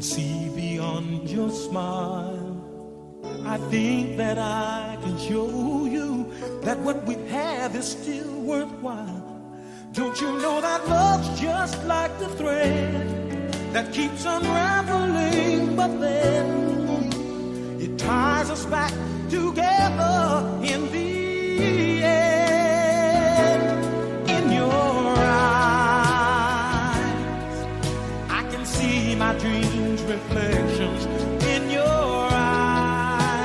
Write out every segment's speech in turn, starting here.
can see beyond your smile. I think that I can show you that what we have is still worthwhile. Don't you know that love's just like the thread that keeps unraveling, but then it ties us back together dreams' reflections. In your eyes,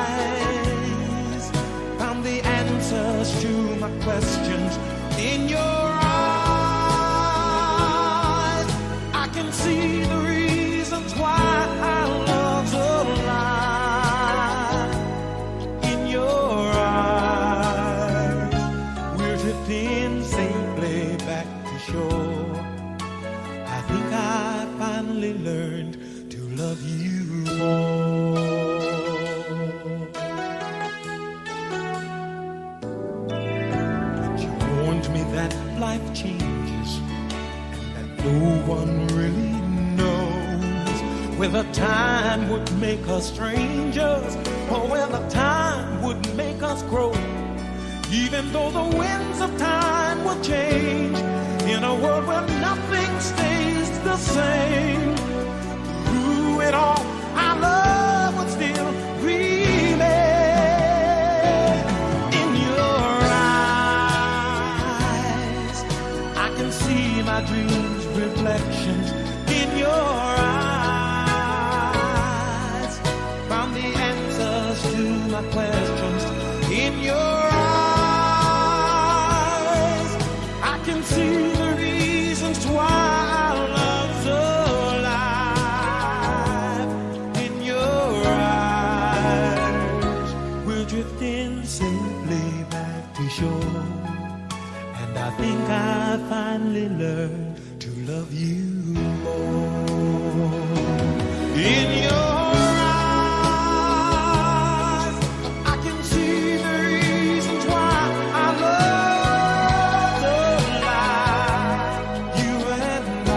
found the answers to my questions. In your eyes, I can see the reasons why our love's alive. In your eyes, we're drifting safely back to shore. Finally learned to love you more. But you warned me that life changes and that no one really knows whether time would make us strangers or whether time would make us grow. Even though the winds of time will change my dreams' reflections. I finally learned to love you more. In your eyes, I can see the reasons why I love alive. You and I,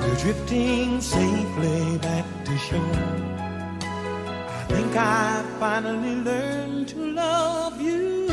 we're drifting safely back to shore. I think I finally learned to love you